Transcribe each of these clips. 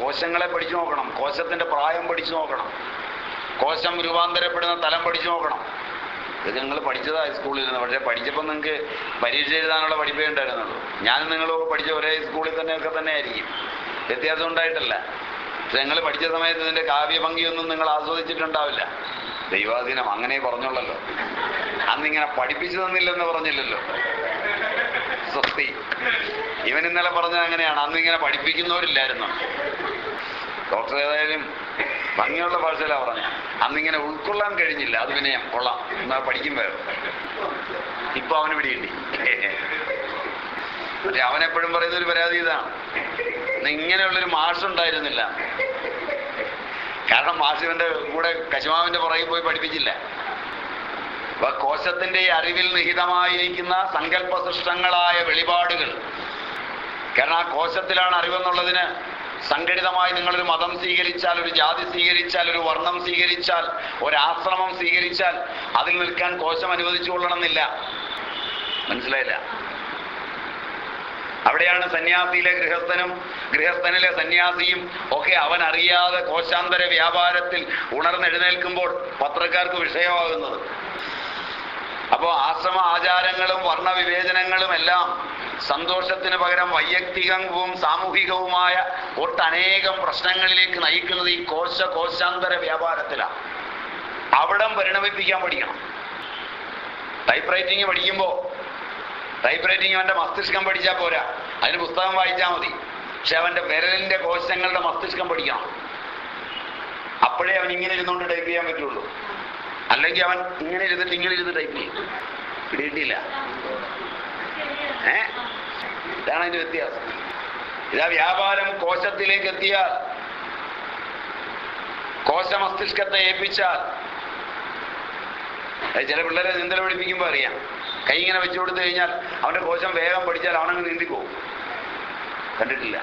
കോശങ്ങളെ പഠിച്ചു നോക്കണം. കോശത്തിന്റെ പ്രായം പഠിച്ചു നോക്കണം. കോശം രൂപാന്തരപ്പെടുന്ന തലം പഠിച്ചു നോക്കണം. ഇത് നിങ്ങൾ പഠിച്ചതാ സ്കൂളിൽ നിന്ന് പക്ഷേ പഠിച്ചപ്പോൾ നിങ്ങൾക്ക് പരീക്ഷ എഴുതാനുള്ള പഠിപ്പേ ഉണ്ടായിരുന്നുള്ളൂ. ഞാനും നിങ്ങളൊക്കെ പഠിച്ച ഒരേ സ്കൂളിൽ തന്നെയൊക്കെ തന്നെ ആയിരിക്കും വ്യത്യാസം ഉണ്ടായിട്ടല്ല. പക്ഷെ നിങ്ങൾ പഠിച്ച സമയത്ത് ഇതിന്റെ കാവ്യഭംഗിയൊന്നും നിങ്ങൾ ആസ്വദിച്ചിട്ടുണ്ടാവില്ല. ദൈവാധീനം അങ്ങനെ പറഞ്ഞുള്ളല്ലോ. അന്നിങ്ങനെ പഠിപ്പിച്ചു തന്നില്ലെന്ന് പറഞ്ഞില്ലല്ലോ. സ്വസ്തി. ഇവൻ ഇന്നലെ പറഞ്ഞത് അങ്ങനെയാണ്. അന്ന് ഇങ്ങനെ പഠിപ്പിക്കുന്നവരില്ലായിരുന്നു. ഡോക്ടർ ഏതായാലും ഭംഗിയുള്ള ഭാഷയിലാണ് പറഞ്ഞ അന്നിങ്ങനെ ഉൾക്കൊള്ളാൻ കഴിഞ്ഞില്ല. അത് പിന്നെ കൊള്ളാം. എന്നാ വേറെ. ഇപ്പൊ അവന് പിടികിട്ടി. പക്ഷെ അവനെപ്പോഴും പറയുന്ന ഒരു പരാതി ഇതാണ്. ഇങ്ങനെയുള്ളൊരു മാഷുണ്ടായിരുന്നില്ല കാരണം മാഷുവിന്റെ കൂടെ കശുമാവിന്റെ പുറകിൽ പോയി പഠിപ്പിച്ചില്ല. അപ്പൊ കോശത്തിന്റെ അറിവിൽ നിഹിതമായിരിക്കുന്ന സങ്കല്പ സൃഷ്ടങ്ങളായ വെളിപാടുകൾ കാരണം ആ കോശത്തിലാണ് അറിവെന്നുള്ളതിന് സംഘടിതമായി നിങ്ങളൊരു മതം സ്വീകരിച്ചാൽ ഒരു ജാതി സ്വീകരിച്ചാൽ ഒരു വർണം സ്വീകരിച്ചാൽ ഒരാശ്രമം സ്വീകരിച്ചാൽ അതിൽ നിൽക്കാൻ കോശം അനുവദിച്ചു കൊള്ളണമെന്നില്ല. മനസ്സിലായില്ല? അവിടെയാണ് സന്യാസിയിലെ ഗൃഹസ്ഥനും ഗൃഹസ്ഥനിലെ സന്യാസിയും ഒക്കെ അവൻ അറിയാതെ കോശാന്തര വ്യാപാരത്തിൽ ഉണർന്നെഴുന്നേൽക്കുമ്പോൾ പത്രക്കാർക്ക് വിഷയമാകുന്നത്. അപ്പോൾ ആശ്രമ ആചാരങ്ങളും വർണവിവേചനങ്ങളും എല്ലാം സന്തോഷത്തിന് പകരം വൈയക്തികവും സാമൂഹികവുമായ ഒട്ടനേകം പ്രശ്നങ്ങളിലേക്ക് നയിക്കുന്നത് ഈ കോശ കോശാന്തര വ്യാപാരത്തിലാണ് അവിടം പരിണമിപ്പിക്കാൻ പഠിക്കണം. ടൈപ്പ് റൈറ്റിംഗ് പഠിക്കുമ്പോൾ ടൈപ്പ് റൈറ്റിംഗ് അവന്റെ മസ്തിഷ്കം പഠിച്ചാൽ പോരാ. അതിന് പുസ്തകം വായിച്ചാൽ മതി. പക്ഷെ അവന്റെ വിരലിന്റെ കോശങ്ങളുടെ മസ്തിഷ്കം പഠിക്കണം. അപ്പോഴേ അവൻ ഇങ്ങനെ ഇരുന്നുകൊണ്ട് ടൈപ്പ് ചെയ്യാൻ പറ്റുള്ളൂ. അല്ലെങ്കിൽ അവൻ ഇങ്ങനെ ഇരുന്നിട്ട് ഇങ്ങനെ ഇരുന്ന് ടൈപ്പ് ചെയ്യും. പിടിയിട്ടില്ല ഏ? ഇതാണ് അതിന്റെ വ്യത്യാസം. ഇതാ വ്യാപാരം കോശത്തിലേക്ക് എത്തിയാൽ കോശമസ്തിഷ്കത്തെ ഏൽപ്പിച്ചാൽ ചില പിള്ളേരെ നീന്തൽ പഠിപ്പിക്കുമ്പോൾ അറിയാം. കൈ ഇങ്ങനെ വെച്ചു കൊടുത്തു കഴിഞ്ഞാൽ അവന്റെ കോശം വേഗം പഠിച്ചാൽ അവനങ്ങ് പോകും. കണ്ടിട്ടില്ല?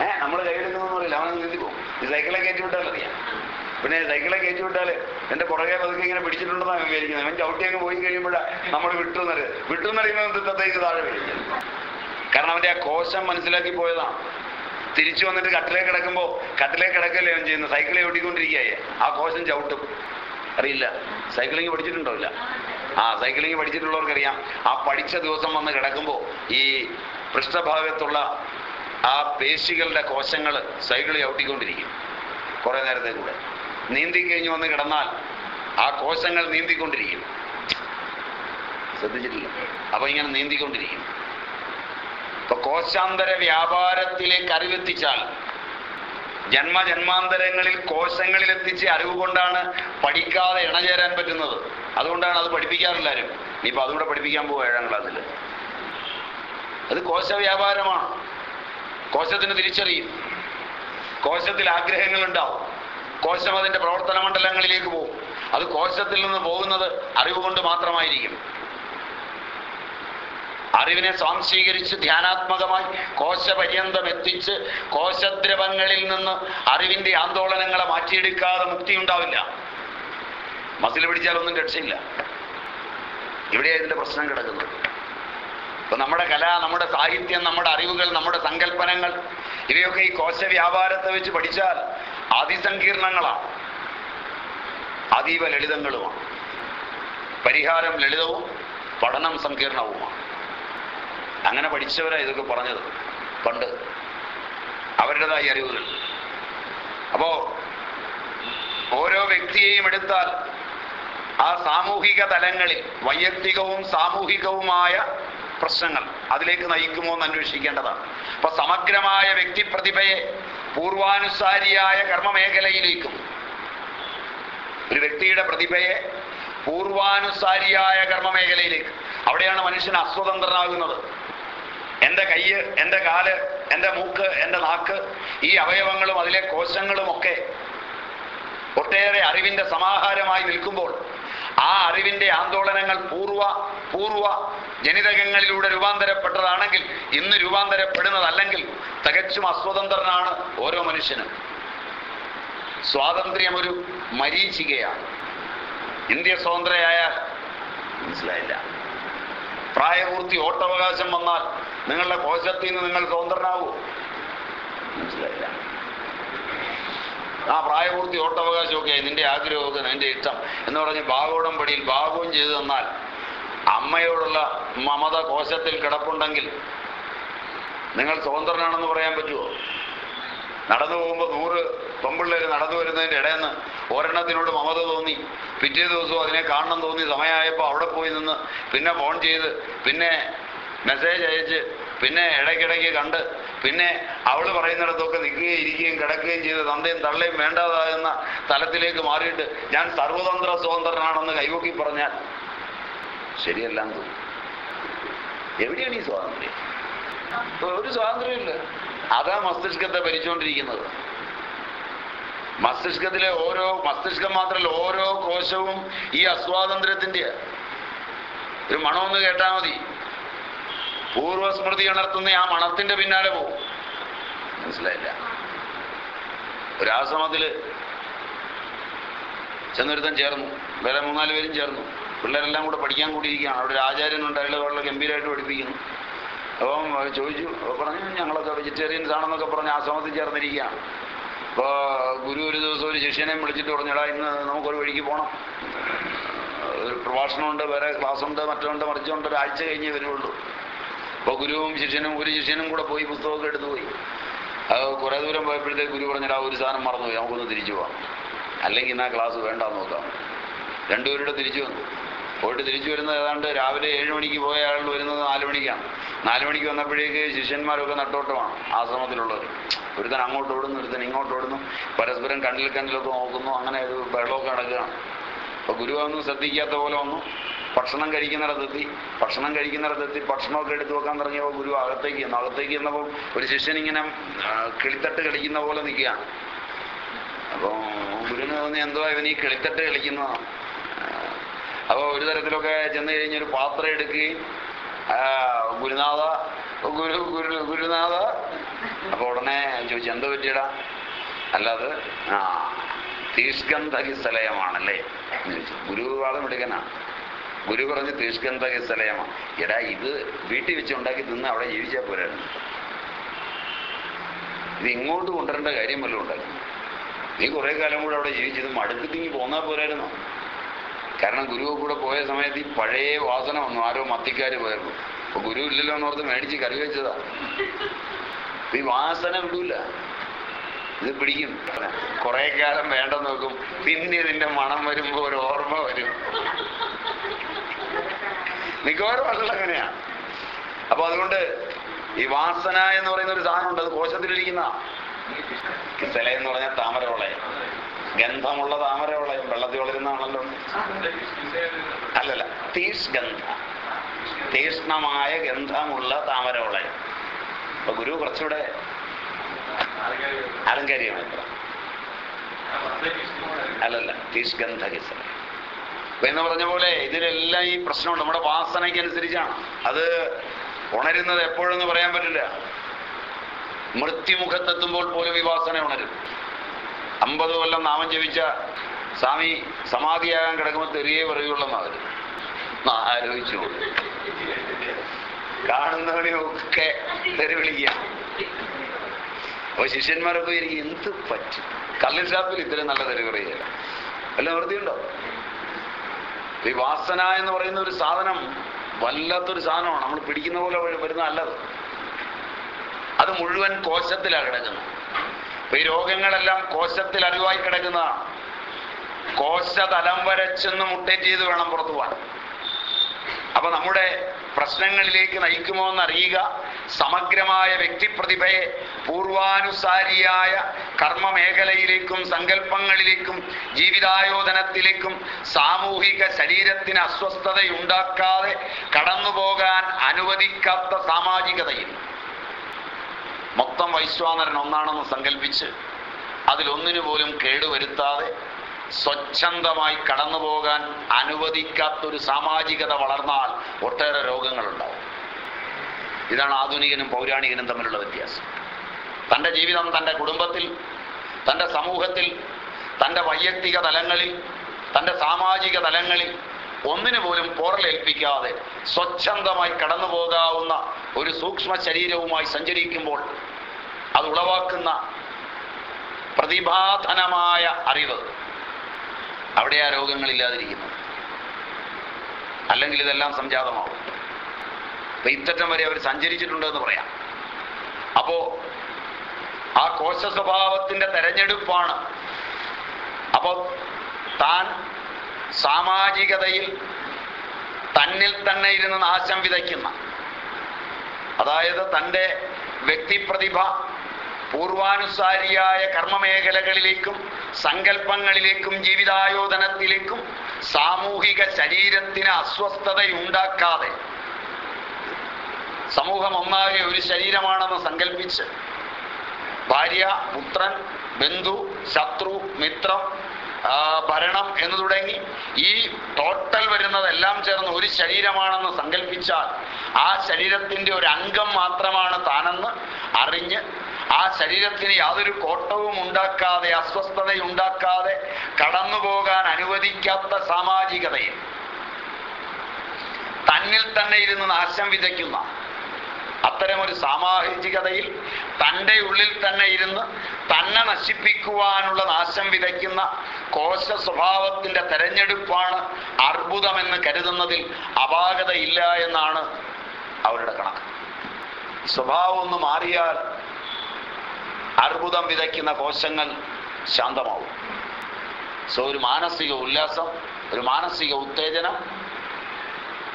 ഏഹ് നമ്മൾ കൈയെടുക്കുന്നൊന്നും അറിയില്ല. അവനങ്ങ് നീന്തി പോകും. ഈ സൈക്കിളെ കയറ്റി വിട്ടാൽ അറിയാം. പിന്നെ സൈക്കിളെ കയറ്റി വിട്ടാൽ എന്റെ പുറകെ പതുക്കെ ഇങ്ങനെ പിടിച്ചിട്ടുണ്ടെന്നാണ് വിചാരിക്കുന്നത്. അവൻ ചവിട്ടി അങ്ങ് പോയി കഴിയുമ്പോഴാണ് നമ്മൾ വിട്ടുന്നത് വിട്ടുന്നറിയുന്നത് തത്തേക്ക് താഴെ വീഴിക്കും കാരണം അവന്റെ ആ കോശം മനസ്സിലാക്കി പോയതാണ്. തിരിച്ചു വന്നിട്ട് കട്ടിലേക്ക് കിടക്കുമ്പോ കട്ടിലേക്ക് കിടക്കല്ലേ അവൻ ചെയ്യുന്നത്? സൈക്കിളെ ഓടിക്കൊണ്ടിരിക്കുകയെ ആ കോശം ചവിട്ടും. അറിയില്ല. സൈക്ലിംഗ് പഠിച്ചിട്ടുണ്ടോ ഇല്ല ആ സൈക്ലിംഗ് പഠിച്ചിട്ടുള്ളവർക്കറിയാം. ആ പഠിച്ച ദിവസം വന്ന് കിടക്കുമ്പോ ഈ പൃഷ്ഠഭാഗത്തുള്ള ആ പേശികളുടെ കോശങ്ങൾ സൈക്കിൾ ചവിട്ടിക്കൊണ്ടിരിക്കും. കുറെ നേരത്തെ കൂടെ. നീന്തി കഴിഞ്ഞ് വന്ന് കിടന്നാൽ ആ കോശങ്ങൾ നീന്തിക്കൊണ്ടിരിക്കും. ശ്രദ്ധിച്ചിട്ടില്ല? അപ്പൊ ഇങ്ങനെ നീന്തിക്കൊണ്ടിരിക്കും. ഇപ്പൊ കോശാന്തര വ്യാപാരത്തിലേക്ക് അറിവെത്തിച്ചാൽ ജന്മജന്മാന്തരങ്ങളിൽ കോശങ്ങളിൽ എത്തിച്ച് അറിവ് കൊണ്ടാണ് പഠിക്കാതെ ഇണചേരാൻ പറ്റുന്നത്. അതുകൊണ്ടാണ് അത് പഠിപ്പിക്കാറില്ലാരും ആരും. ഇനിയിപ്പോ അതുകൂടെ പഠിപ്പിക്കാൻ പോകും ഏഴാം ക്ലാസ്സിൽ അത് കോശ വ്യാപാരമാണ്. കോശത്തിന് തിരിച്ചറിയും. കോശത്തിൽ ആഗ്രഹങ്ങൾ ഉണ്ടാവും കോശം അതിന്റെ പ്രവർത്തന മണ്ഡലങ്ങളിലേക്ക് പോകും. അത് കോശത്തിൽ നിന്ന് പോകുന്നത് അറിവ് കൊണ്ട് മാത്രമായിരിക്കും. അറിവിനെ സ്വാംശീകരിച്ച് ധ്യാനാത്മകമായി കോശപര്യന്തം എത്തിച്ച് കോശദ്രവങ്ങളിൽ നിന്ന് അറിവിന്റെ ആന്തോളനങ്ങളെ മാറ്റിയെടുക്കാതെ മുക്തി ഉണ്ടാവില്ല മസിൽ പിടിച്ചാൽ ഒന്നും രക്ഷയില്ല. ഇവിടെയാണ് ഇതിന്റെ പ്രശ്നം കിടക്കുന്നത്. ഇപ്പൊ നമ്മുടെ കല നമ്മുടെ സാഹിത്യം നമ്മുടെ അറിവുകൾ നമ്മുടെ സങ്കല്പനങ്ങൾ ഇവയൊക്കെ ഈ കോശ വ്യാപാരത്തെ വെച്ച് പഠിച്ചാൽ അതിസങ്കീർണങ്ങളാണ്. അതീവ ലളിതങ്ങളുമാണ്. പരിഹാരം ലളിതവും പഠനം സങ്കീർണവുമാണ്. അങ്ങനെ പഠിച്ചവരാ ഇതൊക്കെ പറഞ്ഞത്. പണ്ട്. അവരുടേതായി അറിവുകൾ. അപ്പോ ഓരോ വ്യക്തിയെയും എടുത്താൽ ആ സാമൂഹിക തലങ്ങളിൽ വൈയക്തികവും സാമൂഹികവുമായ പ്രശ്നങ്ങൾ അതിലേക്ക് നയിക്കുമോ എന്ന് അന്വേഷിക്കേണ്ടതാണ്. അപ്പൊ സമഗ്രമായ വ്യക്തിപ്രതിഭയെ പൂർവാനുസാരിയായ കർമ്മമേഖലയിലേക്കും ഒരു വ്യക്തിയുടെ പ്രതിഭയെ പൂർവാനുസാരിയായ കർമ്മമേഖലയിലേക്ക് അവിടെയാണ് മനുഷ്യൻ അസ്വതന്ത്രനാകുന്നത്. എന്റെ കയ്യ് എന്റെ കാൽ എന്റെ മൂക്ക് എന്റെ നാക്ക് ഈ അവയവങ്ങളും അതിലെ കോശങ്ങളും ഒക്കെ ഒട്ടേറെ അറിവിന്റെ സമാഹാരമായി നിൽക്കുമ്പോൾ ആ അറിവിന്റെ ആന്തോളനങ്ങൾ പൂർവ പൂർവ ജനിതകങ്ങളിലൂടെ രൂപാന്തരപ്പെട്ടതാണെങ്കിൽ ഇന്ന് രൂപാന്തരപ്പെടുന്നതല്ലെങ്കിൽ തികച്ചും അസ്വതന്ത്രനാണ് ഓരോ മനുഷ്യനും. സ്വാതന്ത്ര്യം ഒരു മരീചികയാണ്. ഇന്ത്യ സ്വതന്ത്രയായാൽ മനസ്സിലായില്ല. പ്രായപൂർത്തി ഓട്ടവകാശം വന്നാൽ നിങ്ങളുടെ കോശത്തിൽ നിന്ന് നിങ്ങൾ സ്വതന്ത്രനാവൂ മനസ്സിലായില്ല? ആ പ്രായപൂർത്തി ഓട്ടവകാശമൊക്കെ നിന്റെ ആഗ്രഹമൊക്കെ നിന്റെ ഇഷ്ടം എന്ന് പറഞ്ഞ് ഭാഗോടം പടിയിൽ ഭാഗവും ചെയ്തു തന്നാൽ അമ്മയോടുള്ള മമത കോശത്തിൽ കിടപ്പുണ്ടെങ്കിൽ നിങ്ങൾ സ്വതന്ത്രനാണെന്ന് പറയാൻ പറ്റുമോ നടന്നു പോകുമ്പോൾ നൂറ് പെമ്പിള്ളേർ നടന്നു വരുന്നതിന്റെ ഇടയിൽ നിന്ന് ഒരെണ്ണത്തിനോട് മമത തോന്നി. പിറ്റേ ദിവസവും അതിനെ കാണണം തോന്നി. സമയമായപ്പോൾ അവിടെ പോയി നിന്ന് പിന്നെ ഫോൺ ചെയ്ത് പിന്നെ മെസ്സേജ് അയച്ച് പിന്നെ ഇടയ്ക്കിടയ്ക്ക് കണ്ട് പിന്നെ അവൾ പറയുന്നിടത്തൊക്കെ നിൽക്കുകയും ഇരിക്കുകയും കിടക്കുകയും ചെയ്ത് തന്തയും തള്ളയും വേണ്ടതാകുന്ന തലത്തിലേക്ക് മാറിയിട്ട് ഞാൻ സർവതന്ത്ര സ്വതന്ത്രനാണെന്ന് കൈവക്കി പറഞ്ഞാൽ തോന്നുന്നു എവിടെയാണ് ഈ സ്വാതന്ത്ര്യം? ഒരു സ്വാതന്ത്ര്യമില്ല. അതാ മസ്തിഷ്കത്തെ ഭരിച്ചുകൊണ്ടിരിക്കുന്നത് മസ്തിഷ്കത്തിലെ ഓരോ മസ്തിഷ്കം മാത്രമല്ല ഓരോ കോശവും ഈ അസ്വാതന്ത്ര്യത്തിന്റെ ഒരു മണമെന്ന് കേട്ടാൽ മതി. പൂർവസ്മൃതി ഉണർത്തുന്ന ആ മണത്തിന്റെ പിന്നാലെ പോകും. മനസ്സിലായില്ല? ഒരാശ്രമത്തിൽ ചെന്നൊരുത്തൻ ചേർന്നു. വേറെ മൂന്നാൽ പേരും ചേർന്നു. പിള്ളേരെല്ലാം കൂടെ പഠിക്കാൻ കൂടിയിരിക്കുകയാണ്. അവിടെ ഒരു ആചാര്യനുണ്ട് അയാൾ വളരെ ഗംഭീരമായിട്ട് പഠിപ്പിക്കുന്നു. അപ്പം ചോദിച്ചു പറഞ്ഞു ഞങ്ങളൊക്കെ വെജിറ്റേറിയൻസ് ആണെന്നൊക്കെ പറഞ്ഞ് ആശ്രമത്തിൽ ചേർന്നിരിക്കുകയാണ്. അപ്പോൾ ഗുരു ഒരു ദിവസം ഒരു ശിഷ്യനെ വിളിച്ചിട്ട് പറഞ്ഞടാ ഇന്ന് നമുക്കൊരു വഴിക്ക് പോകണം ഒരു പ്രഭാഷണമുണ്ട് വേറെ ക്ലാസ് ക്ലാസ്സുണ്ട് മറ്റുണ്ട് മറിച്ചുണ്ട് ഒരാഴ്ച കഴിഞ്ഞേ വരുള്ളൂ അപ്പോൾ ഗുരുവും ശിഷ്യനും ഒരു ശിഷ്യനും കൂടെ പോയി പുസ്തകമൊക്കെ എടുത്തു പോയി. അത് കുറേ ദൂരം പോയപ്പോഴത്തേക്ക് ഗുരു പറഞ്ഞിട്ട് ആ ഒരു സാധനം മറന്നുപോയി നമുക്കൊന്ന് തിരിച്ചു പോകാം അല്ലെങ്കിൽ ഇന്ന് ക്ലാസ് വേണ്ടാന്ന് നോക്കാം. രണ്ടുപേരുടെ തിരിച്ചു വന്നു. പോയിട്ട് തിരിച്ചു വരുന്നത് ഏതാണ്ട് രാവിലെ ഏഴ് മണിക്ക് പോയ ആൾ വരുന്നത് നാല് മണിക്കാണ്. നാല് മണിക്ക് വന്നപ്പോഴേക്ക് ശിഷ്യന്മാരൊക്കെ നട്ടോട്ടമാണ് ആശ്രമത്തിലുള്ളവർ ഒരുത്തൻ അങ്ങോട്ട് ഓടുന്നു ഒരുത്തൻ ഇങ്ങോട്ട് ഓടുന്നു. പരസ്പരം കണ്ണിൽ കണ്ണിലൊക്കെ നോക്കുന്നു അങ്ങനെ ഒരു ബഹളമൊക്കെ നടക്കുകയാണ്. അപ്പോൾ ഗുരു ഒന്നും ശ്രദ്ധിക്കാത്ത പോലെ വന്നു. ഭക്ഷണം കഴിക്കുന്നിടത്തെത്തി ഭക്ഷണം കഴിക്കുന്നിടത്തെത്തി ഭക്ഷണമൊക്കെ എടുത്തു വെക്കാൻ തുടങ്ങിയപ്പോൾ ഗുരു അകത്തേക്ക് ചെന്നു. അകത്തേക്ക് ചെന്നപ്പോൾ ഒരു ശിഷ്യൻ ഇങ്ങനെ കിളിത്തട്ട് കളിക്കുന്ന പോലെ നിൽക്കുകയാണ്. അപ്പോൾ ഗുരുവിന് തോന്നി എന്തോ ഇവൻ ഈ കിളിത്തട്ട് കളിക്കുന്നതാണ് അപ്പോൾ ഒരു തരത്തിലൊക്കെ ചെന്ന് കഴിഞ്ഞൊരു പാത്രം എടുക്കുകയും ഗുരുനാഥ ഗുരു ഗുരു ഗുരുനാഥ. അപ്പോൾ ഉടനെ ചോദിച്ചു എന്തോ പറ്റിയടാ? അല്ലാതെ ആ തീഷ്കന്ധകി സ്ഥലയമാണല്ലേ എന്ന് ചോദിച്ചു ഗുരു വാദം എടുക്കനാ ഗുരു പറഞ്ഞ് തീഷ്കന്ധകി സ്ഥലയമാണ് എടാ ഇത് വീട്ടിൽ വെച്ച് ഉണ്ടാക്കി തിന്ന് അവിടെ ജീവിച്ചാൽ പോരായിരുന്നു. ഇത് ഇങ്ങോട്ട് കൊണ്ടുവരേണ്ട കാര്യം വല്ലതും ഉണ്ടായിരുന്നു നീ കുറെ കാലം കൂടെ അവിടെ ജീവിച്ചത് മടുക്കത്തിങ്ങി പോന്നാൽ പോരായിരുന്നു. കാരണം ഗുരു കൂടെ പോയ സമയത്ത് ഈ പഴയ വാസന വന്നു. ആരോ മത്തിക്കാര് പോയിരുന്നു അപ്പൊ ഗുരു ഇല്ലല്ലോ എന്നോർത്ത് മേടിച്ച് കറി വെച്ചതാ. ഈ വാസന വിടൂല. ഇത് പിടിക്കും. കുറെ കാലം വേണ്ട നോക്കും. പിന്നെ ഇതിന്റെ മണം വരുമ്പോ ഒരു ഓർമ്മ വരും. മിക്കവാറും ആളുകൾ അങ്ങനെയാ. അപ്പൊ അതുകൊണ്ട് ഈ വാസന എന്ന് പറയുന്ന ഒരു സാധനം ഉണ്ട്. അത് കോശത്തിലിരിക്കുന്ന കിസല എന്ന് പറഞ്ഞാൽ താമരവളയം. ഗന്ധമുള്ള താമരവളയം. വെള്ളത്തിൽ വളരുന്നതാണല്ലോ. അല്ലല്ല തീഷ് ഗന്ധ തീഷ്ണമായ ഗന്ധമുള്ള താമരവളയം. അപ്പൊ ഗുരു കുറച്ചുകൂടെ അലങ്കാരികമായി പറ. അല്ലല്ല തീഷ്ഗന്ധ എന്ന് പറഞ്ഞ പോലെ ഇതിലെല്ലാം ഈ പ്രശ്നമുണ്ട്. നമ്മുടെ വാസനയ്ക്ക് അനുസരിച്ചാണ്. അത് ഉണരുന്നത് എപ്പോഴെന്ന് പറയാൻ പറ്റില്ല. മൃത്യുമുഖത്തെത്തുമ്പോൾ പോലും ഈ വാസന ഉണരും. അമ്പത് കൊല്ലം നാമം ജപിച്ച സ്വാമി സമാധിയാകാൻ കിടക്കുമ്പോൾ തെറിയേ പറയുള്ളെന്നവർ ആലോചിച്ചു കാണുന്നവനെയൊക്കെ തെറി വിളിക്കുക. അപ്പൊ ശിഷ്യന്മാരൊക്കെ ഇരിക്കും എന്ത് പറ്റും? കള്ളിൽ ഷാപ്പിൽ ഇത്രയും നല്ല തെറി പറയുക വല്ല ഈ വാസന എന്ന് പറയുന്ന ഒരു സാധനം വല്ലാത്തൊരു സാധനമാണ്. നമ്മൾ പിടിക്കുന്ന പോലെ വരുന്ന അല്ലത് അത് മുഴുവൻ കോശത്തിലാണ് കിടക്കുന്നത്. അപ്പൊ ഈ രോഗങ്ങളെല്ലാം കോശത്തിൽ അറിവായി കിടക്കുന്നതാണ്. കോശ തലം വരച്ചെന്ന് മുട്ടേറ്റ് ചെയ്ത് വേണം പുറത്തു പോകാൻ. അപ്പൊ നമ്മുടെ പ്രശ്നങ്ങളിലേക്ക് നയിക്കുമോ എന്നറിയുക. സമഗ്രമായ വ്യക്തിപ്രതിഭയെ പൂർവാനുസാരിയായ കർമ്മമേഖലയിലേക്കും സങ്കല്പങ്ങളിലേക്കും ജീവിതായോധനത്തിലേക്കും സാമൂഹിക ശരീരത്തിന് അസ്വസ്ഥതയുണ്ടാക്കാതെ കടന്നുപോകാൻ അനുവദിക്കാത്ത സാമാജികതയിൽ. മൊത്തം വൈശ്വാനരൻ ഒന്നാണെന്ന് സങ്കല്പിച്ച് അതിലൊന്നിനു പോലും കേടുവരുത്താതെ സ്വച്ഛന്തമായി കടന്നു പോകാൻ അനുവദിക്കാത്തൊരു സാമാജികത വളർന്നാൽ ഒട്ടേറെ രോഗങ്ങളുണ്ടാവും. ഇതാണ് ആധുനികനും പൗരാണികനും തമ്മിലുള്ള വ്യത്യാസം. തന്റെ ജീവിതം തന്റെ കുടുംബത്തിൽ തന്റെ സമൂഹത്തിൽ തന്റെ വൈയക്തിക തലങ്ങളിൽ തന്റെ സാമാജിക തലങ്ങളിൽ ഒന്നിനു പോലും പോറലേൽപ്പിക്കാതെ സ്വച്ഛന്തമായി കടന്നു പോകാവുന്ന ഒരു സൂക്ഷ്മ ശരീരവുമായി സഞ്ചരിക്കുമ്പോൾ അത് ഉളവാക്കുന്ന പ്രതിഭാധനമായ അറിവ് അവിടെ ആ രോഗങ്ങളില്ലാതിരിക്കുന്നു അല്ലെങ്കിൽ ഇതെല്ലാം സംജാതമാവും. ഇത്തറ്റം വരെ അവർ സഞ്ചരിച്ചിട്ടുണ്ട് എന്ന് പറയാം. അപ്പോ ആ കോശ സ്വഭാവത്തിന്റെ തെരഞ്ഞെടുപ്പാണ്. അപ്പോൾ താൻ സാമാജികതയിൽ തന്നിൽ തന്നെ ഇരുന്ന് നാശം വിതയ്ക്കുന്ന അതായത് തന്റെ വ്യക്തിപ്രതിഭ പൂർവാനുസാരിയായ കർമ്മമേഖലകളിലേക്കും സങ്കല്പങ്ങളിലേക്കും ജീവിതായോധനത്തിലേക്കും സാമൂഹിക ശരീരത്തിന് അസ്വസ്ഥതയുണ്ടാക്കാതെ സമൂഹം ഒന്നാകെ ഒരു ശരീരമാണെന്ന് സങ്കല്പിച്ച് ഭാര്യ പുത്രൻ ബന്ധു ശത്രു മിത്രം ഭരണം എന്ന് തുടങ്ങി ഈ ടോട്ടൽ വരുന്നതെല്ലാം ചേർന്ന് ഒരു ശരീരമാണെന്ന് സങ്കല്പിച്ചാൽ ആ ശരീരത്തിന്റെ ഒരു അംഗം മാത്രമാണ് താനെന്ന് അറിഞ്ഞ് ആ ശരീരത്തിന് യാതൊരു കോട്ടവും ഉണ്ടാക്കാതെ അസ്വസ്ഥതയുണ്ടാക്കാതെ കടന്നു പോകാൻ അനുവദിക്കാത്ത സാമാജികതയെ തന്നിൽ തന്നെ ഇരുന്ന് നാശം വിതയ്ക്കുന്ന അത്തരമൊരു സാമാജികതയിൽ തന്റെ ഉള്ളിൽ തന്നെ ഇരുന്ന് തന്നെ നശിപ്പിക്കുവാനുള്ള നാശം വിതയ്ക്കുന്ന കോശ സ്വഭാവത്തിന്റെ തെരഞ്ഞെടുപ്പാണ് അർബുദമെന്ന് കരുതുന്നതിൽ അപാകതയില്ല എന്നാണ് അവരുടെ കണക്ക്. സ്വഭാവം ഒന്ന് മാറിയാൽ അർബുദം വിതയ്ക്കുന്ന കോശങ്ങൾ ശാന്തമാവും. സോ ഒരു മാനസിക ഉല്ലാസം ഒരു മാനസിക ഉത്തേജനം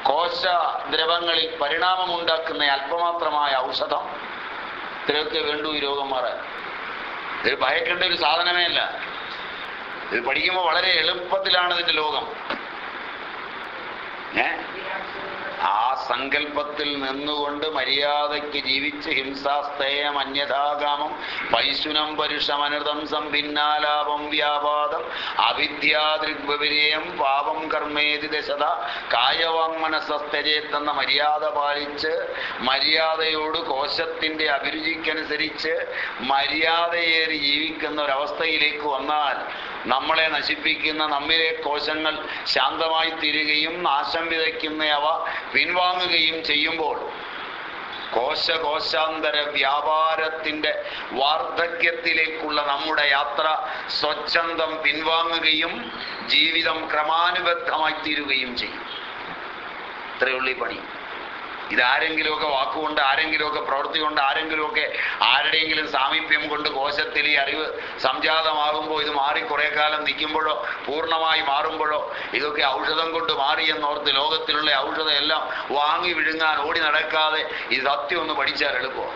കോശ ദ്രവങ്ങളിൽ പരിണാമമുണ്ടാക്കുന്ന അല്പമാത്രമായ ഔഷധം ഇത്രയൊക്കെ വേണ്ടു ഈ രോഗം മാറാൻ. ഇത് ഭയക്കേണ്ട ഒരു സാധനമേ അല്ല. ഇത് പഠിക്കുമ്പോൾ വളരെ എളുപ്പത്തിലാണ് ഇതിന്റെ ലോകം. ഏ? സങ്കല്പത്തിൽ നിന്നുകൊണ്ട് മര്യാദയ്ക്ക് ജീവിച്ച് ഹിംസാസ്തേയം അന്യഥാകാമം പൈശുനം പരുഷമനൃതം സംഭിന്നാലാപം വ്യാപാദം അവിദ്യാദൃഗ്വിപര്യം പാപം കർമ്മേതി ദശത കായവാങ്മനസ്തജേത്തെന്ന മര്യാദ പാലിച്ച് മര്യാദയോട് കോശത്തിന്റെ അഭിരുചിക്കനുസരിച്ച് മര്യാദയേറി ജീവിക്കുന്ന ഒരവസ്ഥയിലേക്ക് വന്നാൽ നമ്മളെ നശിപ്പിക്കുന്ന നമ്മിലെ കോശങ്ങൾ ശാന്തമായി തീരുകയും നാശം വിതയ്ക്കുന്ന അവ പിൻവാങ്ങുകയും ചെയ്യുമ്പോൾ കോശകോശാന്തര വ്യാപാരത്തിന്റെ വാർദ്ധക്യത്തിലേക്കുള്ള നമ്മുടെ യാത്ര സ്വച്ഛന്തം പിൻവാങ്ങുകയും ജീവിതം ക്രമാനുബദ്ധമായി തീരുകയും ചെയ്യും. ഇത്രയുള്ള പണി. ഇതാരെങ്കിലുമൊക്കെ വാക്കുകൊണ്ട് ആരെങ്കിലുമൊക്കെ പ്രവൃത്തി കൊണ്ട് ആരെങ്കിലുമൊക്കെ ആരുടെയെങ്കിലും സാമീപ്യം കൊണ്ട് കോശത്തിൽ ഈ അറിവ് സംജാതമാകുമ്പോൾ ഇത് മാറി കുറെ കാലം നിൽക്കുമ്പോഴോ പൂർണമായി മാറുമ്പോഴോ ഇതൊക്കെ ഔഷധം കൊണ്ട് മാറി എന്നോർത്ത് ലോകത്തിലുള്ള ഔഷധം എല്ലാം വാങ്ങി വിഴുങ്ങാൻ ഓടി നടക്കാതെ ഈ സത്യം ഒന്ന് പഠിച്ചാൽ എളുപ്പമോ.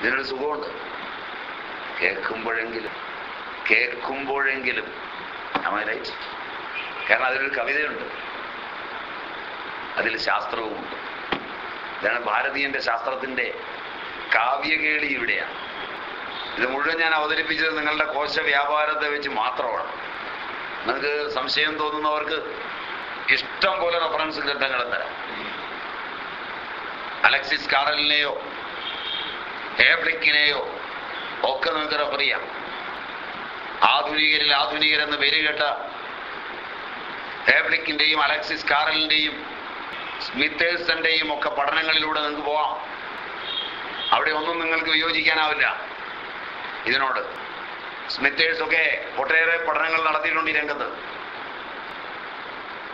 ഇതിനൊരു സുഖമുണ്ട്. കേൾക്കുമ്പോഴെങ്കിലും കേൾക്കുമ്പോഴെങ്കിലും കാരണം അതിലൊരു കവിതയുണ്ട്. അതിൽ ശാസ്ത്രവുമുണ്ട്. ഇതാണ് ഭാരതീയന്റെ ശാസ്ത്രത്തിന്റെ കാവ്യകേളി ഇവിടെയാണ് ഇത് മുഴുവൻ ഞാൻ അവതരിപ്പിച്ചത് നിങ്ങളുടെ കോശ വ്യാപാരത്തെ വെച്ച് മാത്രമാണ്. നിങ്ങൾക്ക് സംശയം തോന്നുന്നവർക്ക് ഇഷ്ടം പോലെ റെഫറൻസ് ഗ്രന്ഥങ്ങളും തരാം അലക്സിസ് കാറലിനെയോ ഹേബ്ലിക്കിനെയോ ഒക്കെ നിങ്ങൾക്ക് റെഫർ ചെയ്യാം. ആധുനികരിൽ ആധുനികരെന്ന് പേര് കേട്ട ഹേബ്ലിക്കിന്റെയും അലക്സിസ് കാറലിന്റെയും സ്മിത്തേഴ്സന്റെയും ഒക്കെ പഠനങ്ങളിലൂടെ നിങ്ങൾക്ക് പോവാം. അവിടെ ഒന്നും നിങ്ങൾക്ക് വിയോജിക്കാനാവില്ല. ഇതിനോട് സ്മിത്തേഴ്സൊക്കെ ഒട്ടേറെ പഠനങ്ങൾ നടത്തിയിട്ടുണ്ട് ഈ രംഗത്ത്.